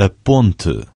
a ponte.